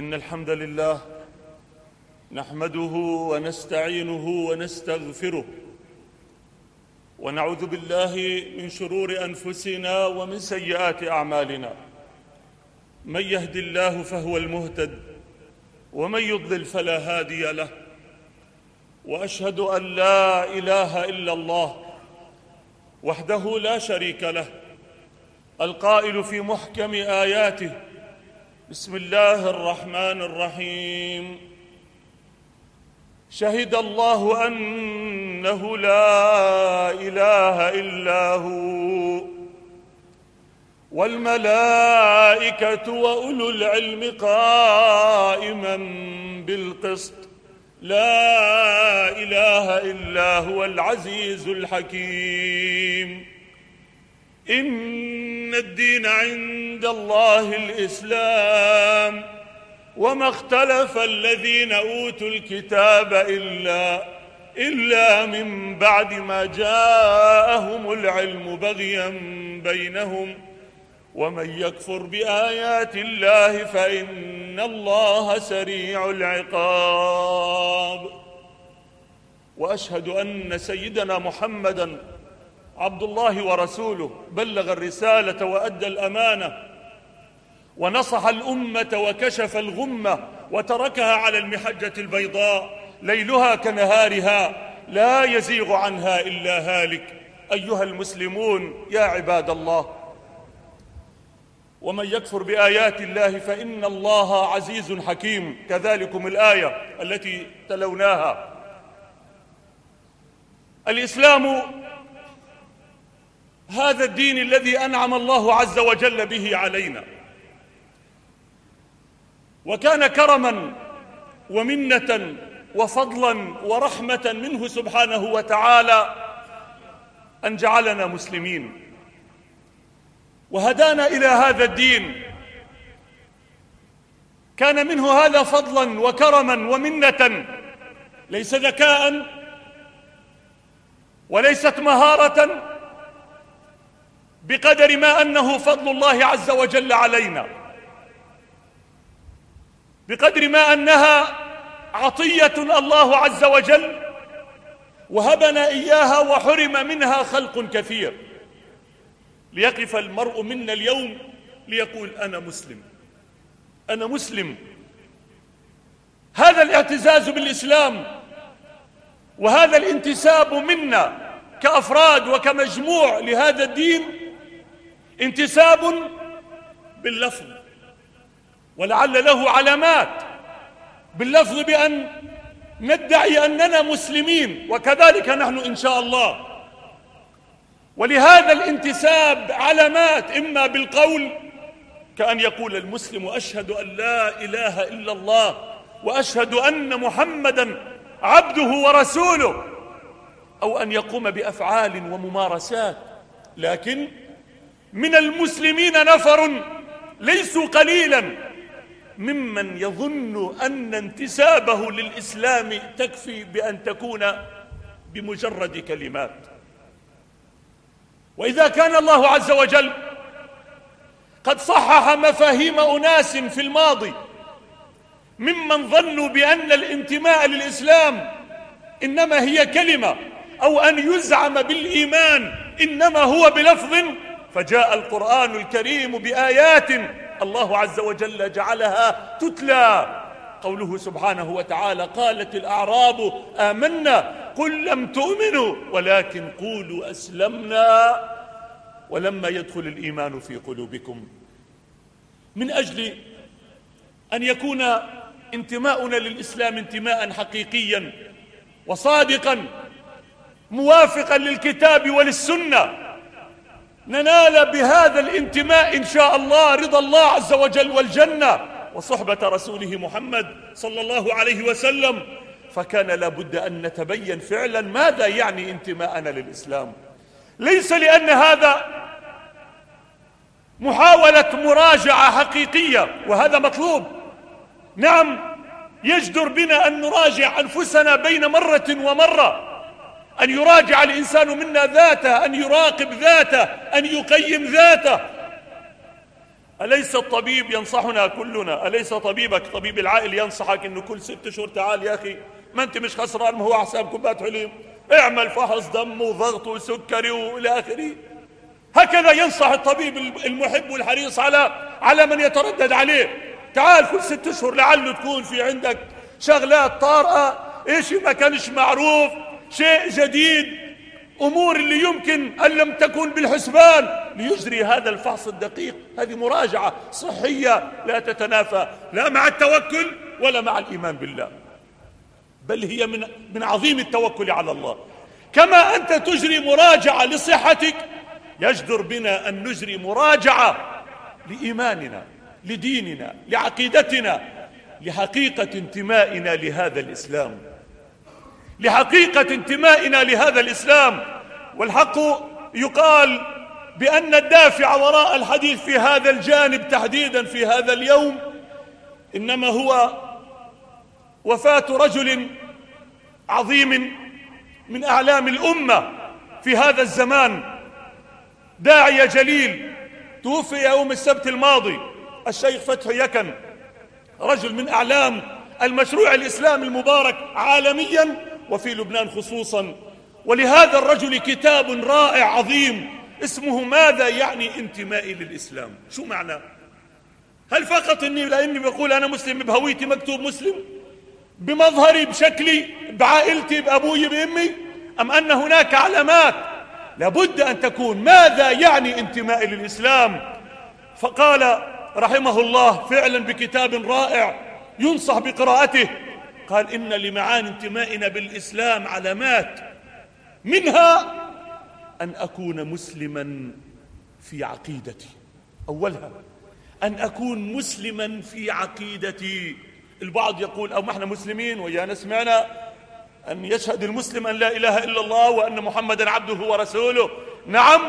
إن الحمد لله نحمده ونستعينه ونستغفره ونعوذ بالله من شرور أنفسنا ومن سيئات أعمالنا. من يهد الله فهو المهتد ومن يضلل فلا هادي له. وأشهد أن لا إله إلا الله وحده لا شريك له. القائل في محكم آياته بسم الله الرحمن الرحيم. شهد الله أنه لا إله إلا هو والملائكة وأولو العلم قائما بالقسط. لا إله إلا هو العزيز الحكيم. إن الدين عند الله الإسلام وما اختلف الذين أوتوا الكتاب إلا إلا من بعد ما جاءهم العلم بغيا بينهم ومن يكفر بآيات الله فإن الله سريع العقاب. وأشهد أن سيدنا محمدًا عبد الله ورسوله بلغ الرسالة وأدى الأمانة ونصح الأمة وكشف الغمة وتركها على المحجة البيضاء ليلها كنهارها لا يزيغ عنها إلا هالك. أيها المسلمون يا عباد الله ومن يكفر بآيات الله فإن الله عزيز حكيم. كذلكم الآية التي تلوناها. الإسلام هذا الدين الذي أنعم الله عز وجل به علينا. وكان كرما ومنة وفضلا ورحمة منه سبحانه وتعالى أن جعلنا مسلمين. وهدانا إلى هذا الدين. كان منه هذا فضلا وكرما ومنة ليس ذكاء وليست مهارة بقدر ما أنه فضل الله عز وجل علينا. بقدر ما أنها عطية الله عز وجل وهبنا إياها وحرم منها خلق كثير. ليقف المرء منا اليوم ليقول أنا مسلم. أنا مسلم. هذا الاعتزاز بالإسلام وهذا الانتساب منا كأفراد وكمجموع لهذا الدين انتساب باللفظ ولعل له علامات باللفظ بأن ندعي أننا مسلمين وكذلك نحن إن شاء الله. ولهذا الانتساب علامات إما بالقول كأن يقول المسلم أشهد أن لا إله إلا الله وأشهد أن محمدا عبده ورسوله أو أن يقوم بأفعال وممارسات. لكن من المسلمين نفر ليسوا قليلا. ممن يظن أن انتسابه للإسلام تكفي بأن تكون بمجرد كلمات. وإذا كان الله عز وجل قد صحح مفاهيم أناس في الماضي ممن ظنوا بأن الانتماء للإسلام إنما هي كلمة أو أن يزعم بالإيمان إنما هو بلفظ فجاء القرآن الكريم بآيات الله عز وجل جعلها تتلى. قوله سبحانه وتعالى قالت الأعراب آمنا قل لم تؤمنوا ولكن قولوا أسلمنا. ولما يدخل الإيمان في قلوبكم. من أجل أن يكون انتماؤنا للإسلام انتماء حقيقيا وصادقا موافقا للكتاب وللسنة. ننال بهذا الانتماء إن شاء الله رضا الله عز وجل والجنة. وصحبة رسوله محمد صلى الله عليه وسلم. فكان لابد أن نتبين فعلا ماذا يعني انتماءنا للإسلام. ليس لأن هذا محاولة مراجعة حقيقية وهذا مطلوب. نعم يجدر بنا أن نراجع أنفسنا بين مرة ومرة. أن يراجع الإنسان منا ذاته أن يراقب ذاته أن يقيم ذاته. أليس الطبيب ينصحنا كلنا؟ أليس طبيبك؟ طبيب العائل ينصحك أنه كل ست شهور تعال يا أخي ما أنت مش خسران ما هو حساب كوباية حليب اعمل فحص دم وضغط وسكري وإلى آخره. هكذا ينصح الطبيب المحب والحريص على على من يتردد عليه. تعال كل ست اشهر لعله تكون في عندك شغلات طارئة. إيش ما كانش معروف. شيء جديد. أمور اللي يمكن أن لم تكن بالحسبان. ليجري هذا الفحص الدقيق. هذه مراجعة صحية لا تتنافى. لا مع التوكل ولا مع الإيمان بالله. بل هي من من عظيم التوكل على الله. كما أنت تجري مراجعة لصحتك يجدر بنا أن نجري مراجعة لإيماننا لديننا لعقيدتنا لحقيقة انتمائنا لهذا الإسلام. لحقيقة انتمائنا لهذا الإسلام. والحق يقال بأن الدافع وراء الحديث في هذا الجانب تحديدا في هذا اليوم إنما هو وفاة رجل عظيم من أعلام الأمة في هذا الزمان. داعيه جليل توفي يوم السبت الماضي الشيخ فتحي يكن رجل من أعلام المشروع الإسلامي المبارك عالميا وفي لبنان خصوصا. ولهذا الرجل كتاب رائع عظيم اسمه ماذا يعني انتمائي للإسلام؟ شو معناه هل فقط اني لاني بقول أنا مسلم بهويتي مكتوب مسلم؟ بمظهري بشكلي بعائلتي بأبوي بأمي؟ أم أن هناك علامات لابد أن تكون؟ ماذا يعني انتمائي للإسلام؟ فقال رحمه الله فعلا بكتاب رائع ينصح بقراءته. قال إن لمعاني انتمائنا بالإسلام علامات منها أن أكون مسلما في عقيدتي. أولها أن أكون مسلما في عقيدتي. البعض يقول أو ما إحنا مسلمين ويانا سمعنا أن يشهد المسلم أن لا إله إلا الله وأن محمدا عبده ورسوله. نعم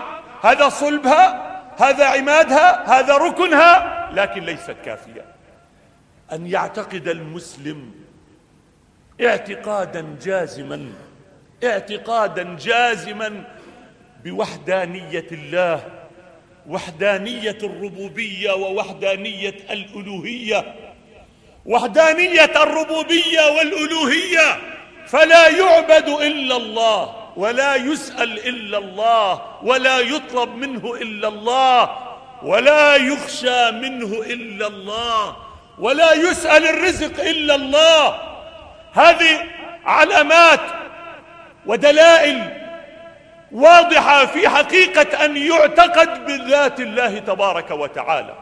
هذا صلبها هذا عمادها هذا ركنها لكن ليست كافية. أن يعتقد المسلم اعتقادا جازما اعتقادا جازما بوحدانية الله وحدانية الربوبية ووحدانية الألوهية. وحدانية الربوبية والألوهية. فلا يعبد إلا الله ولا يسأل إلا الله ولا يطلب منه إلا الله ولا يخشى منه إلا الله ولا يسأل الرزق إلا الله. هذه علامات ودلائل واضحة في حقيقة أن يعتقد بذات الله تبارك وتعالى.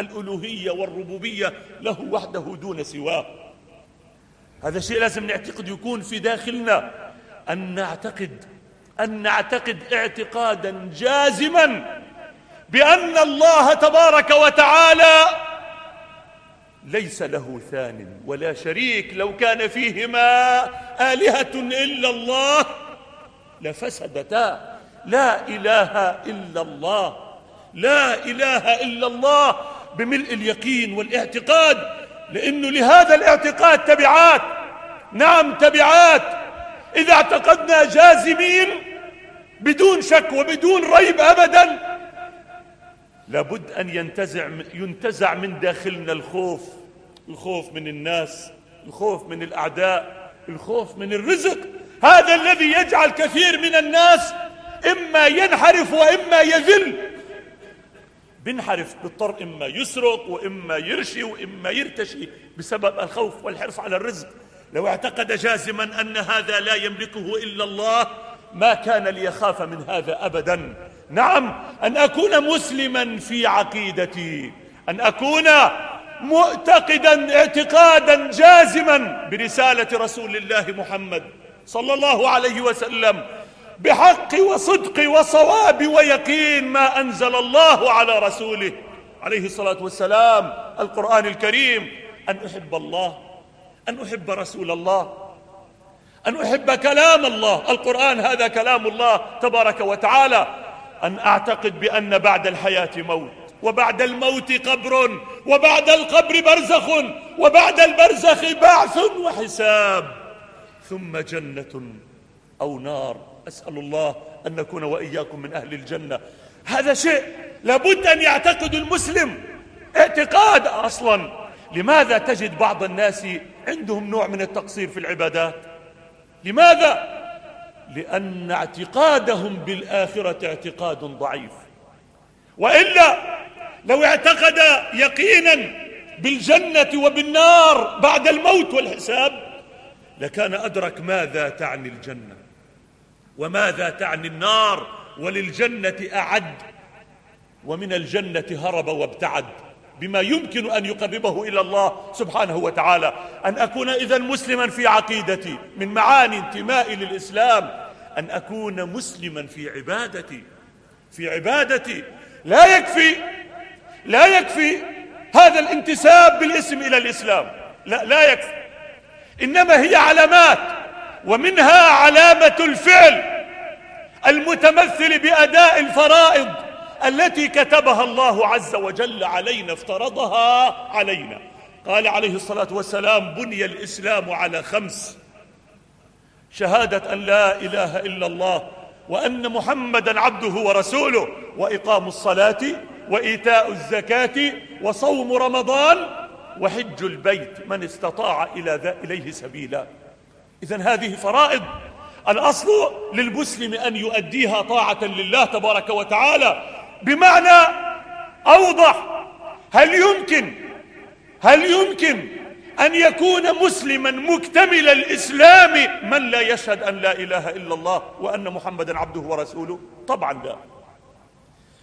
الألوهية والربوبية له وحده دون سواه. هذا شيء لازم نعتقد يكون في داخلنا. أن نعتقد أن نعتقد اعتقادا جازما بأن الله تبارك وتعالى ليس له ثان ولا شريك. لو كان فيهما آلهة إلا الله لفسدتا. لا إله إلا الله. لا إله إلا الله بملء اليقين والاعتقاد. لأنه لهذا الاعتقاد تبعات. نعم تبعات. إذا اعتقدنا جازمين بدون شك وبدون ريب أبدا لابد أن ينتزع, ينتزع من داخلنا الخوف الخوف من الناس الخوف من الأعداء الخوف من الرزق. هذا الذي يجعل كثير من الناس إما ينحرف وإما يذل. بنحرف بيضطر إما يسرق وإما يرشي وإما يرتشي بسبب الخوف والحرص على الرزق. لو اعتقد جازما أن هذا لا يملكه إلا الله ما كان ليخاف من هذا أبدا. نعم أن أكون مسلما في عقيدتي أن أكون معتقدا اعتقادا جازما برسالة رسول الله محمد صلى الله عليه وسلم بحق وصدق وصواب ويقين ما أنزل الله على رسوله. عليه الصلاة والسلام القرآن الكريم أن أحب الله أن أحب رسول الله أن أحب كلام الله. القرآن هذا كلام الله تبارك وتعالى. أن أعتقد بأن بعد الحياة موت وبعد الموت قبر وبعد القبر برزخ وبعد البرزخ بعث وحساب ثم جنة أو نار. أسأل الله أن نكون وإياكم من أهل الجنة. هذا شيء لابد أن يعتقد المسلم. اعتقاد أصلا. لماذا تجد بعض الناس عندهم نوع من التقصير في العبادات؟ لماذا؟ لأن اعتقادهم بالآخرة اعتقاد ضعيف. وإلا لو اعتقد يقينا بالجنة وبالنار بعد الموت والحساب لكان أدرك ماذا تعني الجنة وماذا تعني النار وللجنة أعد ومن الجنة هرب وابتعد. بما يمكن أن يقربه إلى الله سبحانه وتعالى. أن أكون إذا مسلما في عقيدتي من معاني انتمائي للإسلام. أن أكون مسلما في عبادتي. في عبادتي. لا يكفي. لا يكفي هذا الانتساب بالاسم إلى الإسلام. لا, لا يكفي. إنما هي علامات ومنها علامة الفعل المتمثل بأداء الفرائض التي كتبها الله عز وجل علينا افترضها علينا. قال عليه الصلاة والسلام بني الإسلام على خمس. شهادة أن لا إله إلا الله وأن محمدا عبده ورسوله وإقام الصلاة وإيتاء الزكاة وصوم رمضان وحج البيت من استطاع إلى إليه سبيلا. إذا هذه فرائض. الأصل للمسلم أن يؤديها طاعة لله تبارك وتعالى بمعنى أوضح. هل يمكن هل يمكن أن يكون مسلما مكتمل الإسلام من لا يشهد أن لا إله إلا الله وأن محمدا عبده ورسوله؟ طبعا لا.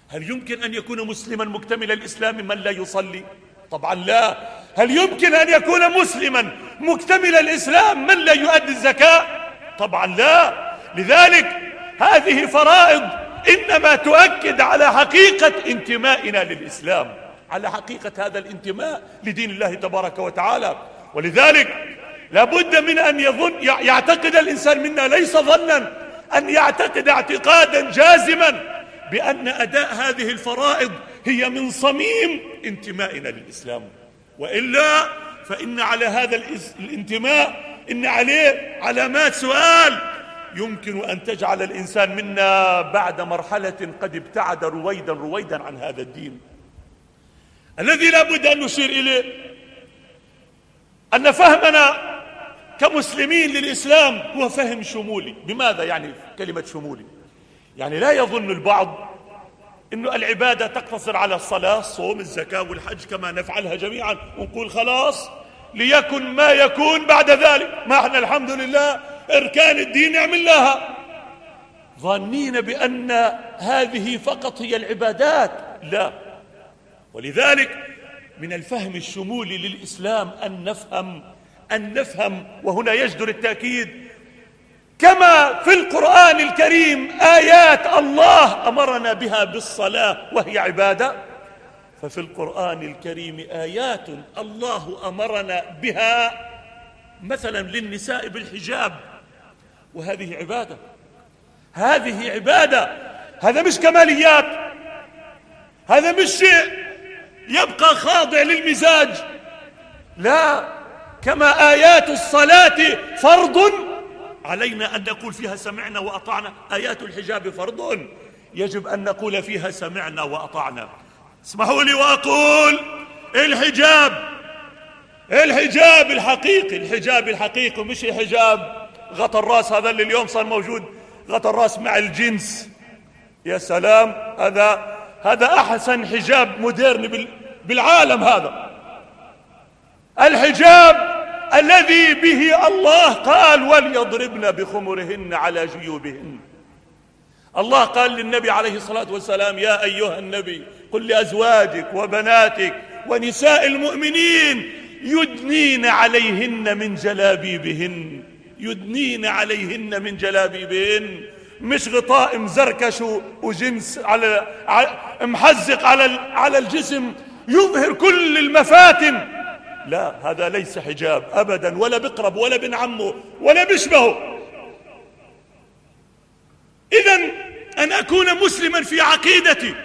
هل يمكن أن يكون مسلما مكتمل الإسلام من لا يصلي؟ طبعا لا. هل يمكن أن يكون مسلما مكتمل الإسلام من لا يؤدي الزكاة؟ طبعا لا. لذلك هذه فرائض إنما تؤكد على حقيقة انتمائنا للإسلام على حقيقة هذا الانتماء لدين الله تبارك وتعالى. ولذلك لابد من أن يظن يعتقد الإنسان منا ليس ظنا أن يعتقد اعتقادا جازما بأن أداء هذه الفرائض هي من صميم انتمائنا للإسلام. وإلا فإن على هذا الانتماء إن عليه علامات سؤال يمكن أن تجعل الإنسان منا بعد مرحلة قد ابتعد رويدا رويدا عن هذا الدين. الذي لا بد أن نشير إليه أن فهمنا كمسلمين للإسلام هو فهم شمولي. بماذا يعني كلمة شمولي؟ يعني لا يظن البعض أن العبادة تقتصر على الصلاة الصوم الزكاة والحج كما نفعلها جميعا. ونقول خلاص ليكن ما يكون بعد ذلك. ما إحنا الحمد لله أركان الدين نعمل لها. ظانين بأن هذه فقط هي العبادات. لا. ولذلك من الفهم الشمولي للإسلام أن نفهم أن نفهم وهنا يجدر التأكيد كما في القرآن الكريم آيات الله أمرنا بها بالصلاة وهي عبادة ففي القرآن الكريم آيات الله أمرنا بها مثلا للنساء بالحجاب. وهذه عبادة. هذه عبادة. هذا مش كماليات. هذا مش شيء يبقى خاضع للمزاج. لا كما آيات الصلاة فرض. علينا أن نقول فيها سمعنا وأطعنا. آيات الحجاب فرض. يجب أن نقول فيها سمعنا وأطعنا. اسمحوا لي وأقول الحجاب. الحجاب الحقيقي. الحجاب الحقيقي مش حجاب غطى الراس هذا اللي اليوم صار موجود. غطى الراس مع الجنس. يا سلام هذا هذا أحسن حجاب مودرن بالعالم هذا. الحجاب الذي به الله قال وليضربن بخمرهن على جيوبهن. الله قال للنبي عليه الصلاة والسلام يا أيها النبي قل لأزواجك وبناتك ونساء المؤمنين يدنين عليهن من جلابيبهن. يدنين عليهن من جلابيبهن. مش غطاء مزركش وجنس على محزق على على الجسم يظهر كل المفاتن. لا هذا ليس حجاب ابدا ولا بقرب ولا بن عمه ولا بيشبهه اذا أن أكون مسلما في عقيدتي.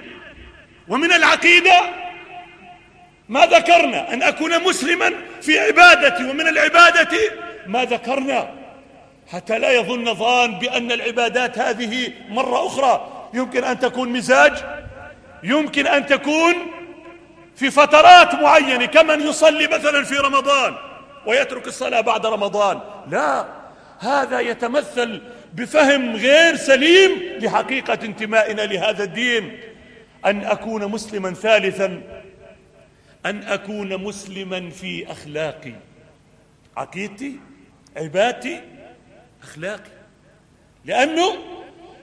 ومن العقيدة ما ذكرنا أن أكون مسلما في عبادتي. ومن العبادة ما ذكرنا. حتى لا يظن ظان بأن العبادات هذه مرة أخرى. يمكن أن تكون مزاج يمكن أن تكون في فترات معينة كمن يصلي مثلا في رمضان ويترك الصلاة بعد رمضان. لا هذا يتمثل بفهم غير سليم لحقيقة انتمائنا لهذا الدين. أن أكون مسلما ثالثا أن أكون مسلما في أخلاقي عقيدتي عبادتي أخلاقي. لأنه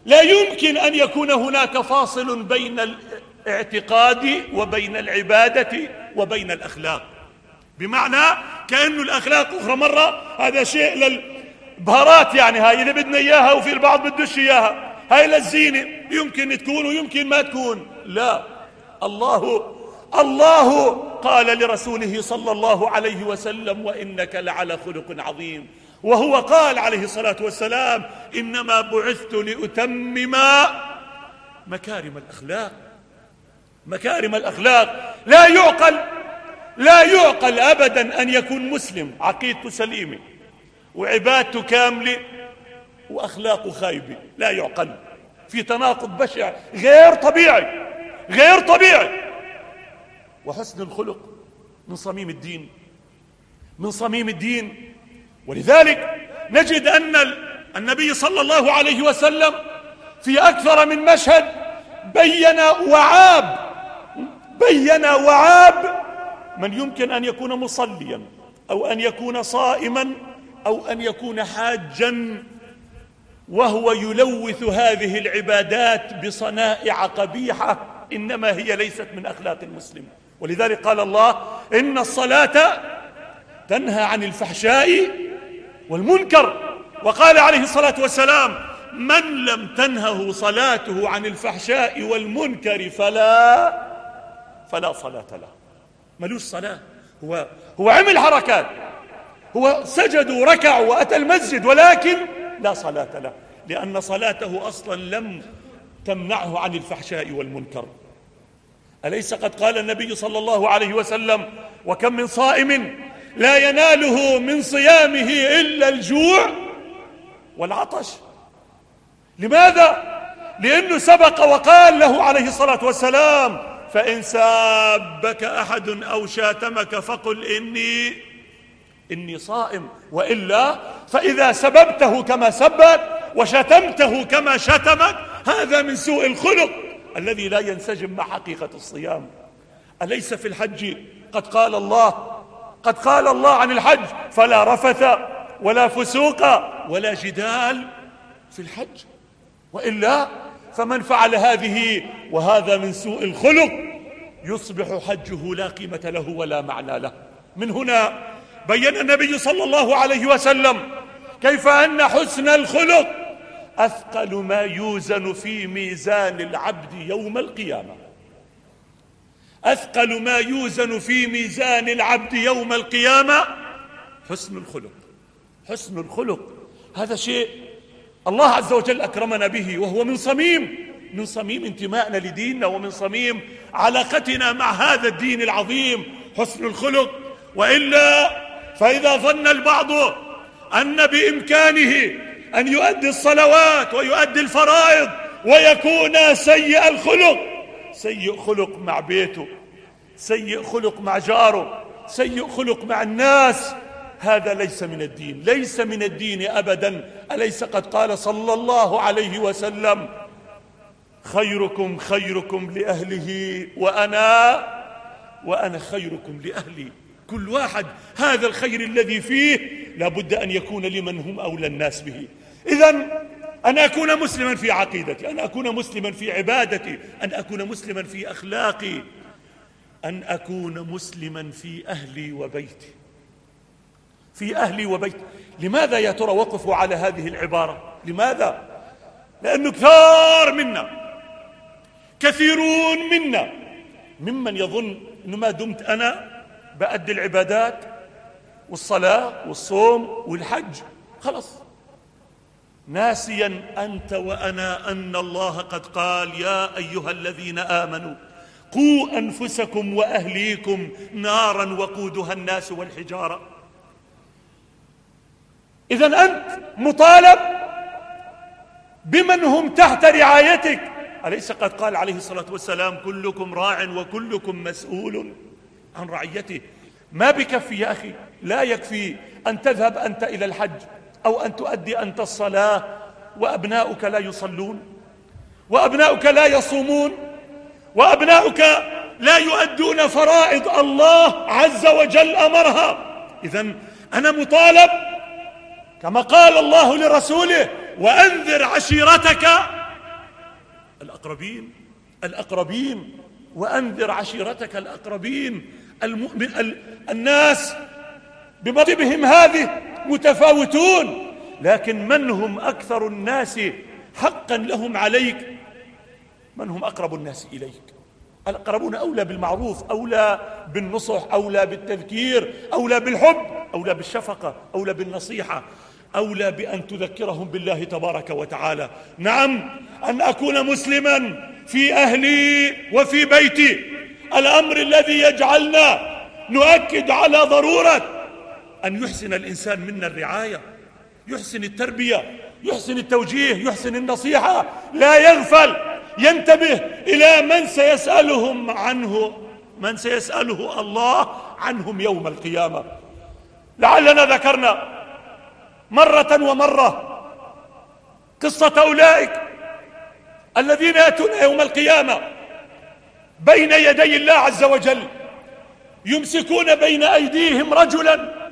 لا يمكن أن يكون هناك فاصل بين الاعتقاد وبين العبادة وبين الأخلاق. بمعنى كأنه الأخلاق أخرى مرة هذا شيء للبهارات يعني هاي إذا بدنا إياها وفي البعض بدوش إياها. هاي للزينة. يمكن تكون ويمكن ما تكون. لا. الله الله قال لرسوله صلى الله عليه وسلم وإنك لعلى خلق عظيم. وهو قال عليه الصلاة والسلام إنما بعثت لأتمم مكارم الأخلاق. مكارم الأخلاق. لا يعقل لا يعقل أبدا أن يكون مسلم. عقيدته سليمة. وعبادته كاملة. وأخلاقه خايبة. لا يعقل. في تناقض بشع. غير طبيعي. غير طبيعي. وحسن الخلق من صميم الدين. من صميم الدين. ولذلك نجد أن النبي صلى الله عليه وسلم في أكثر من مشهد بين وعاب بين وعاب من يمكن أن يكون مصليا أو أن يكون صائما أو أن يكون حاجا وهو يلوث هذه العبادات بصنائع قبيحة إنما هي ليست من أخلاق المسلم. ولذلك قال الله إن الصلاة تنهى عن الفحشاء والمنكر. وقال عليه الصلاة والسلام من لم تنهه صلاته عن الفحشاء والمنكر فلا فلا صلاة له. ملوش صلاة. هو هو عمل حركات. هو سجد وركع وأتى المسجد ولكن لا صلاة له. لأن صلاته أصلا لم تمنعه عن الفحشاء والمنكر. أليس قد قال النبي صلى الله عليه وسلم وكم من صائم لا يناله من صيامه إلا الجوع والعطش. لماذا؟ لأنه سبق وقال له عليه الصلاة والسلام فإن سابك أحد أو شاتمك فقل إني إني صائم. وإلا فإذا سببته كما سبك وشتمته كما شتمك هذا من سوء الخلق الذي لا ينسجم مع حقيقة الصيام. أليس في الحج؟ قد قال الله قد قال الله عن الحج فلا رفث ولا فسوق ولا جدال في الحج. وإلا فمن فعل هذه وهذا من سوء الخلق يصبح حجه لا قيمة له ولا معنى له. من هنا بين النبي صلى الله عليه وسلم كيف أن حسن الخلق أثقل ما يوزن في ميزان العبد يوم القيامة. أثقل ما يوزن في ميزان العبد يوم القيامة حسن الخلق. حسن الخلق. هذا شيء الله عز وجل أكرمنا به وهو من صميم. من صميم انتمائنا لديننا ومن صميم علاقتنا مع هذا الدين العظيم. حسن الخلق. وإلا فإذا ظن البعض أن بإمكانه أن يؤدي الصلوات ويؤدي الفرائض ويكون سيء الخلق سيء خلق مع بيته سيء خلق مع جاره سيء خلق مع الناس. هذا ليس من الدين ليس من الدين أبدا. أليس قد قال صلى الله عليه وسلم؟ خيركم خيركم لأهله وأنا وأنا خيركم لأهلي. كل واحد هذا الخير الذي فيه لابد أن يكون لمن هم أولى الناس به. إذا أن أكون مسلما في عقيدتي أن أكون مسلما في عبادتي أن أكون مسلما في أخلاقي. أن أكون مسلما في أهلي وبيتي. في أهلي وبيتي. لماذا يا ترى وقفوا على هذه العبارة؟ لماذا؟ لأنه كثار منا كثيرون منا ممن يظن أنه ما دمت أنا بأدي العبادات والصلاة والصوم والحج. خلص ناسيا أنت وأنا أن الله قد قال يا أيها الذين آمنوا قوا أنفسكم وأهليكم نارا وقودها الناس والحجارة. إذا أنت مطالب بمن هم تحت رعايتك. أليس قد قال عليه الصلاة والسلام كلكم راع وكلكم مسؤول عن رعيته؟ ما بكفي يا أخي لا يكفي أن تذهب أنت إلى الحج. أو أن تؤدي أنت الصلاة وأبناؤك لا يصلون وأبناؤك لا يصومون وأبناؤك لا يؤدون فرائض الله عز وجل أمرها. إذا أنا مطالب كما قال الله لرسوله وأنذر عشيرتك الأقربين الأقربين وأنذر عشيرتك الأقربين المؤمن ال... الناس بمرتبهم هذه متفاوتون. لكن من هم أكثر الناس حقا لهم عليك؟ من هم أقرب الناس إليك؟ الأقربون أولى بالمعروف أولى بالنصح أولى بالتذكير أولى بالحب أولى بالشفقة أولى بالنصيحة أولى بأن تذكرهم بالله تبارك وتعالى. نعم أن أكون مسلما في أهلي وفي بيتي. الأمر الذي يجعلنا نؤكد على ضرورة أن يحسن الإنسان منا الرعاية يحسن التربية يحسن التوجيه يحسن النصيحة لا يغفل ينتبه إلى من سيسألهم عنه من سيسأله الله عنهم يوم القيامة. لعلنا ذكرنا مرة ومرة قصة أولئك الذين يأتون يوم القيامة بين يدي الله عز وجل يمسكون بين أيديهم رجلا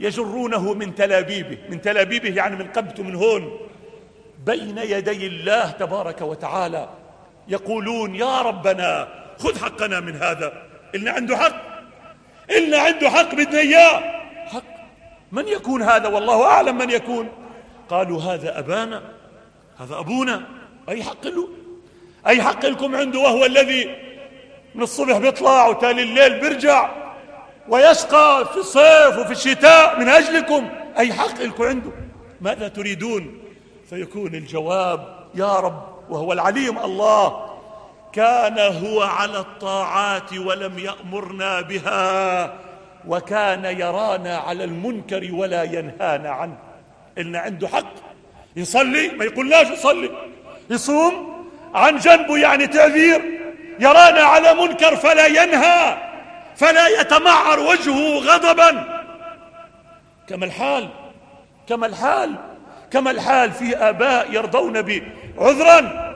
يجرونه من تلابيبه. من تلابيبه يعني من قبته من هون. بين يدي الله تبارك وتعالى. يقولون يا ربنا خذ حقنا من هذا. إلنا عنده حق. إلنا عنده حق بدنا إياه. حق. من يكون هذا؟ والله أعلم من يكون. قالوا هذا أبانا. هذا أبونا. أي حق له؟ أي حق لكم عنده وهو الذي من الصبح بيطلع وتالي الليل بيرجع؟ ويشقى في الصيف وفي الشتاء من أجلكم. أي حق لكم عنده. ماذا تريدون؟ فيكون الجواب يا رب وهو العليم الله كان هو على الطاعات ولم يأمرنا بها وكان يرانا على المنكر ولا ينهانا عنه. إلنا عنده حق. يصلي ما يقولناش يصلي. يصوم عن جنبه يعني تعذير. يرانا على منكر فلا ينهى. فلا يتمعر وجهه غضبا. كما الحال كما الحال كما الحال في آباء يرضون بعذرا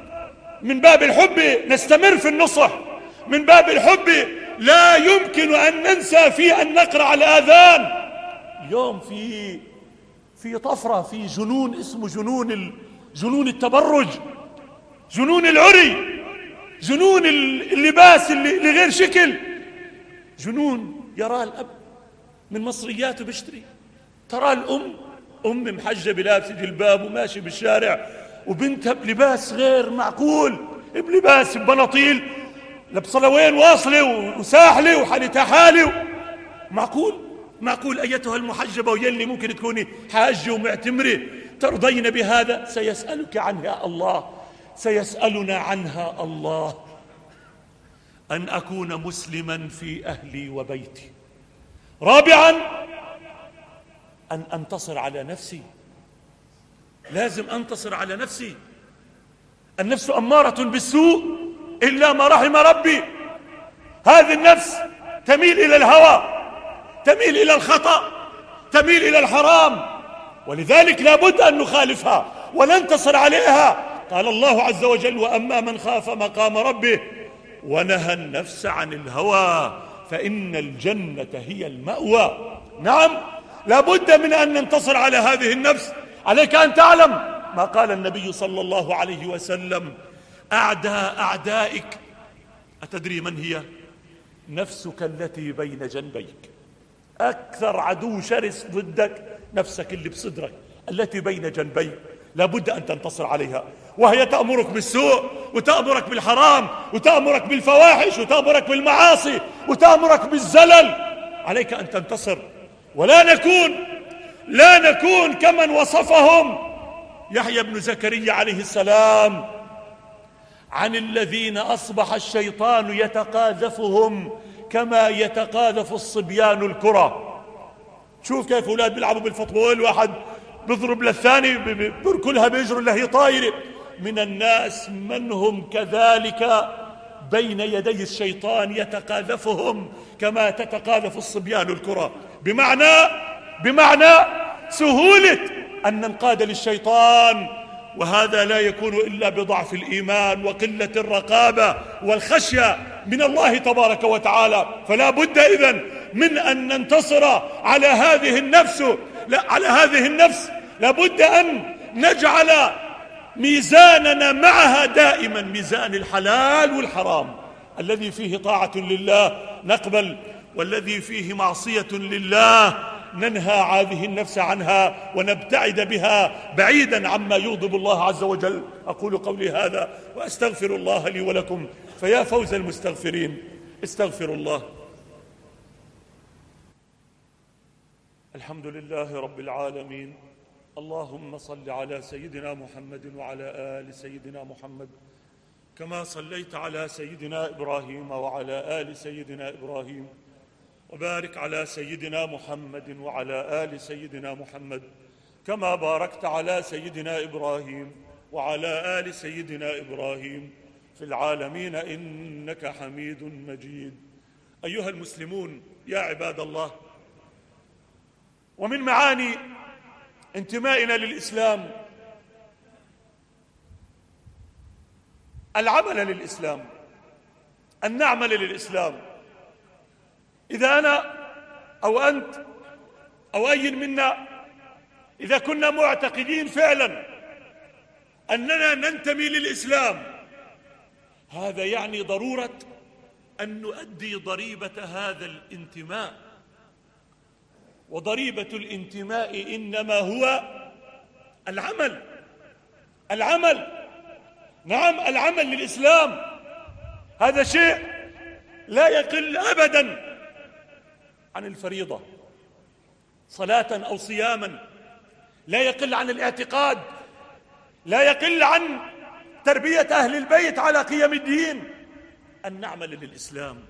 من باب الحب نستمر في النصح. من باب الحب لا يمكن أن ننسى في أن نقرأ الآذان اليوم في في طفرة في جنون اسمه جنون جنون التبرج جنون العري جنون اللباس اللي لغير شكل. جنون يراه الأب من مصرياته بيشتري ترى الأم أم محجبة لابسة جلباب وماشي بالشارع وبنتها بلباس غير معقول بلباس ببناطيل لابسه وين واصلة وساحلة وحالتها حالة. معقول؟ معقول أيتها المحجبة ويلي ممكن تكوني حاجة ومعتمرة. ترضين بهذا؟ سيسألك عنها الله. سيسألنا عنها الله. أن أكون مسلما في أهلي وبيتي. رابعا أن أنتصر على نفسي. لازم أنتصر على نفسي. النفس أمارة بالسوء إلا ما رحم ربي. هذه النفس تميل إلى الهوى تميل إلى الخطأ تميل إلى الحرام. ولذلك لابد أن نخالفها وننتصر عليها. قال الله عز وجل وأما من خاف مقام ربه ونهى النفس عن الهوى فإن الجنة هي المأوى. نعم لابد من أن ننتصر على هذه النفس. عليك أن تعلم ما قال النبي صلى الله عليه وسلم أعداء أعدائك. أتدري من هي؟ نفسك التي بين جنبيك. أكثر عدو شرس ضدك نفسك اللي بصدرك التي بين جنبيك. لابد أن تنتصر عليها. وهي تأمرك بالسوء وتأمرك بالحرام وتأمرك بالفواحش وتأمرك بالمعاصي وتأمرك بالزلل. عليك أن تنتصر. ولا نكون لا نكون كمن وصفهم يحيى بن زكريا عليه السلام. عن الذين أصبح الشيطان يتقاذفهم كما يتقاذف الصبيان الكرة. شوف كيف أولاد بيلعبوا بالفوتبول واحد بيضرب للثاني بركلها بيجروا اللي هي طايرة من الناس من هم كذلك بين يدي الشيطان يتقاذفهم كما تتقاذف الصبيان الكرة. بمعنى بمعنى سهولة أن ننقاد للشيطان وهذا لا يكون إلا بضعف الإيمان وقلة الرقابة والخشية من الله تبارك وتعالى. فلا بد إذن من أن ننتصر على هذه النفس لا على هذه النفس لابد أن نجعل ميزاننا معها دائما ميزان الحلال والحرام. الذي فيه طاعة لله نقبل والذي فيه معصية لله ننهى هذه النفس عنها ونبتعد بها بعيدا عما يغضب الله عز وجل. أقول قولي هذا وأستغفر الله لي ولكم. فيا فوز المستغفرين استغفروا الله. الحمد لله رب العالمين. اللهم صل على سيدنا محمد وعلى آل سيدنا محمد. كما صليت على سيدنا إبراهيم وعلى آل سيدنا إبراهيم. وبارك على سيدنا محمد وعلى آل سيدنا محمد. كما باركت على سيدنا إبراهيم وعلى آل سيدنا إبراهيم. في العالمين إنك حميد مجيد. أيها المسلمون يا عباد الله ومن معاني انتمائنا للإسلام العمل للإسلام أن نعمل للإسلام. إذا أنا أو أنت أو أي منا إذا كنا معتقدين فعلا أننا ننتمي للإسلام هذا يعني ضرورة أن نؤدي ضريبة هذا الانتماء. وضريبة الانتماء إنما هو العمل. العمل. نعم العمل للإسلام. هذا شيء لا يقل أبدا عن الفريضة. صلاة أو صياما لا يقل عن الاعتقاد. لا يقل عن تربية أهل البيت على قيم الدين. أن نعمل للإسلام.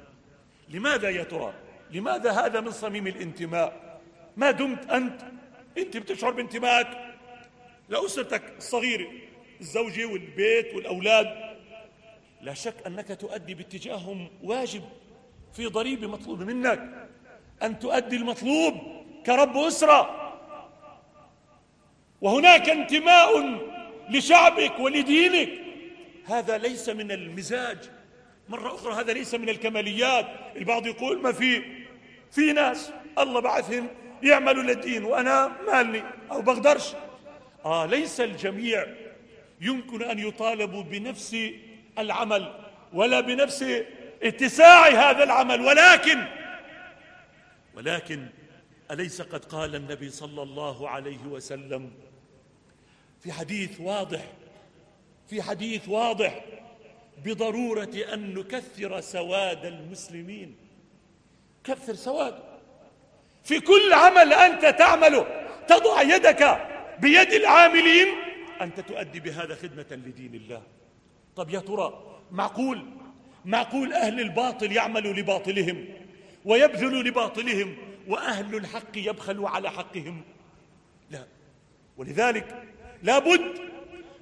لماذا يا ترى؟ لماذا هذا من صميم الانتماء؟ ما دمت أنت. أنت بتشعر بانتمائك لأسرتك الصغيرة الزوجة والبيت والأولاد. لا شك أنك تؤدي باتجاههم واجب في ضريبة مطلوب منك. أن تؤدي المطلوب كرب أسرة. وهناك انتماء لشعبك ولدينك. هذا ليس من المزاج. مرة أخرى هذا ليس من الكماليات. البعض يقول ما في في ناس. الله بعثهم. يعملوا للدين وأنا مالني أو بقدرش آه ليس الجميع يمكن أن يطالبوا بنفس العمل ولا بنفس اتساع هذا العمل ولكن ولكن أليس قد قال النبي صلى الله عليه وسلم في حديث واضح في حديث واضح بضرورة أن نكثر سواد المسلمين؟ كثر سواد. في كل عمل أنت تعمله تضع يدك بيد العاملين. أنت تؤدي بهذا خدمة لدين الله. طب يا ترى معقول؟ معقول أهل الباطل يعملوا لباطلهم ويبذلوا لباطلهم وأهل الحق يبخلوا على حقهم؟ لا. ولذلك لابد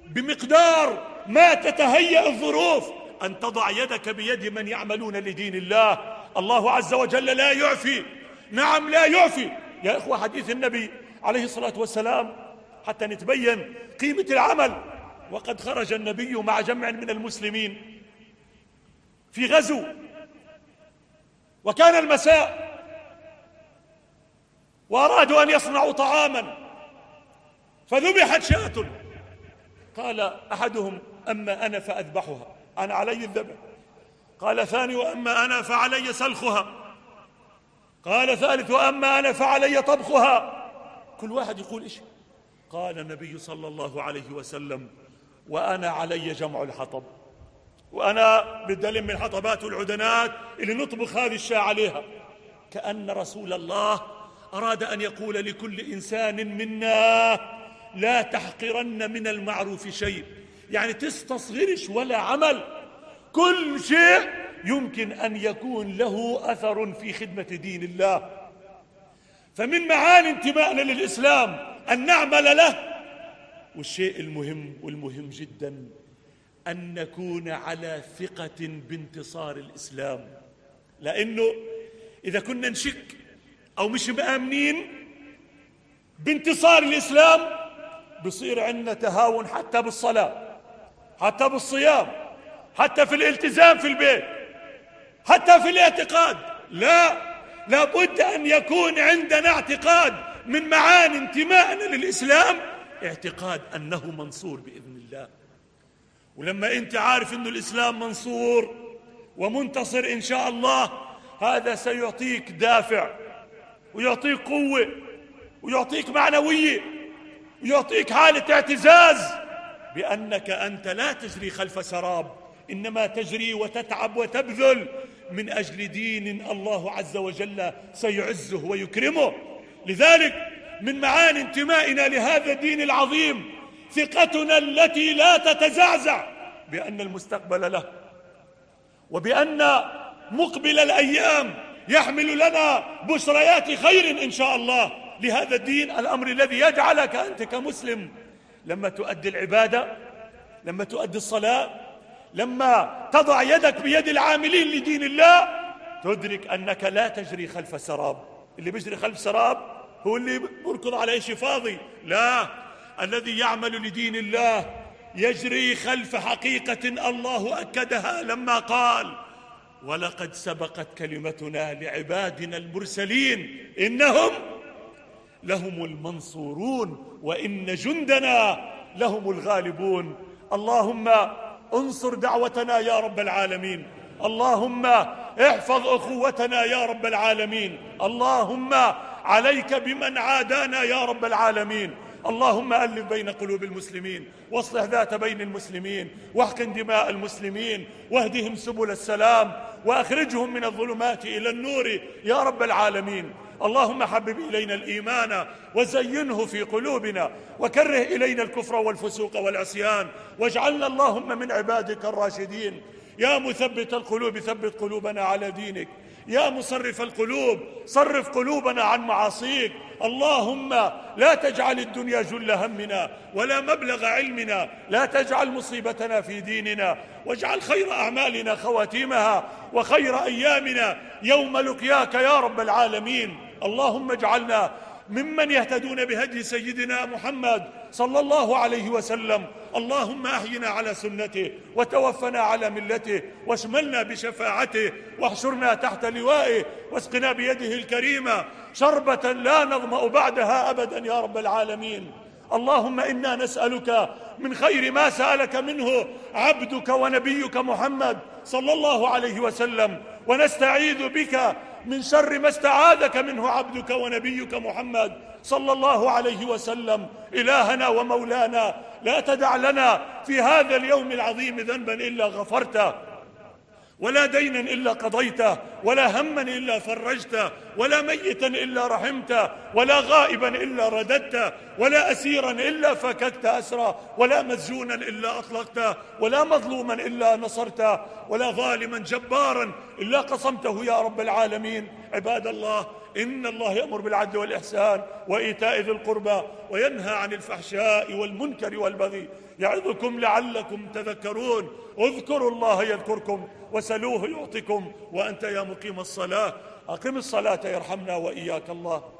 بمقدار ما تتهيأ الظروف أن تضع يدك بيد من يعملون لدين الله. الله عز وجل لا يعفي. نعم لا يعفي يا إخوة حديث النبي عليه الصلاة والسلام حتى نتبين قيمة العمل. وقد خرج النبي مع جمع من المسلمين في غزو. وكان المساء. وأرادوا أن يصنعوا طعاما. فذبحت شاة. قال أحدهم أما أنا فأذبحها. أنا علي الذبح. قال ثاني وأما أنا فعلي سلخها. قال ثالث وأما أنا فعلي طبخها. كل واحد يقول إيش؟ قال النبي صلى الله عليه وسلم وأنا علي جمع الحطب. وأنا بدل من حطبات العدنات اللي نطبخ هذه الشاة عليها. كأن رسول الله أراد أن يقول لكل إنسان منا لا تحقرن من المعروف شيء. يعني تستصغرش ولا عمل. كل شيء يمكن أن يكون له أثر في خدمة دين الله. فمن معاني انتمائنا للإسلام أن نعمل له والشيء المهم والمهم جدا أن نكون على ثقة بانتصار الإسلام. لأنه إذا كنا نشك أو مش مآمنين بانتصار الإسلام بصير عندنا تهاون حتى بالصلاة حتى بالصيام حتى في الالتزام في البيت. حتى في الاعتقاد. لا لابد أن يكون عندنا اعتقاد من معاني انتمائنا للإسلام. اعتقاد أنه منصور بإذن الله. ولما أنت عارف أن الإسلام منصور ومنتصر إن شاء الله هذا سيعطيك دافع ويعطيك قوة ويعطيك معنوية ويعطيك حالة اعتزاز بأنك أنت لا تجري خلف سراب إنما تجري وتتعب وتبذل من أجل دين الله عز وجل سيعزه ويكرمه. لذلك من معاني انتمائنا لهذا الدين العظيم ثقتنا التي لا تتزعزع بأن المستقبل له وبأن مقبل الأيام يحمل لنا بشريات خير إن شاء الله. لهذا الدين الأمر الذي يجعلك أنت كمسلم. لما تؤدي العبادة لما تؤدي الصلاة لما تضع يدك بيد العاملين لدين الله تدرك أنك لا تجري خلف سراب. اللي بيجري خلف سراب هو اللي بركض على شيء فاضي؟ لا. الذي يعمل لدين الله يجري خلف حقيقة الله أكدها لما قال ولقد سبقت كلمتنا لعبادنا المرسلين إنهم لهم المنصورون وإن جندنا لهم الغالبون. اللهم انصر دعوتنا يا رب العالمين. اللهم احفظ أخوتنا يا رب العالمين. اللهم عليك بمن عادانا يا رب العالمين. اللهم ألف بين قلوب المسلمين واصلح ذات بين المسلمين واحقن دماء المسلمين واهدهم سبل السلام وأخرجهم من الظلمات إلى النور يا رب العالمين. اللهم حبب إلينا الإيمان وزينه في قلوبنا وكره إلينا الكفر والفسوق والعصيان واجعلنا اللهم من عبادك الراشدين. يا مثبت القلوب ثبت قلوبنا على دينك. يا مصرف القلوب صرف قلوبنا عن معاصيك. اللهم لا تجعل الدنيا جل همنا ولا مبلغ علمنا. لا تجعل مصيبتنا في ديننا. واجعل خير أعمالنا خواتيمها وخير أيامنا. يوم لقياك يا رب العالمين. اللهم اجعلنا ممن يهتدون بهدي سيدنا محمد صلى الله عليه وسلم. اللهم أحينا على سنته وتوفنا على ملته واشملنا بشفاعته واحشرنا تحت لوائه واسقنا بيده الكريمة شربة لا نظمأ بعدها أبدا يا رب العالمين. اللهم إنا نسألك من خير ما سألك منه عبدك ونبيك محمد صلى الله عليه وسلم. ونستعيذ بك من شر ما استعاذك منه عبدك ونبيك محمد صلى الله عليه وسلم. إلهنا ومولانا لا تدع لنا في هذا اليوم العظيم ذنبا إلا غفرته. ولا دينا إلا قضيته ولا هما إلا فرجته ولا ميتا إلا رحمته ولا غائبا إلا رددته ولا أسيرا إلا فككت أسرا ولا مسجونا إلا أطلقته ولا مظلوما إلا نصرته ولا ظالما جبارا إلا قصمته يا رب العالمين. عباد الله إن الله يأمر بالعدل والإحسان وإيتاء ذي القربى وينهى عن الفحشاء والمنكر والبغي يعظكم لعلكم تذكرون. اذكروا الله يذكركم. وسلوه يعطكم وأنت يا مقيم الصلاة. أقم الصلاة يرحمنا وإياك الله.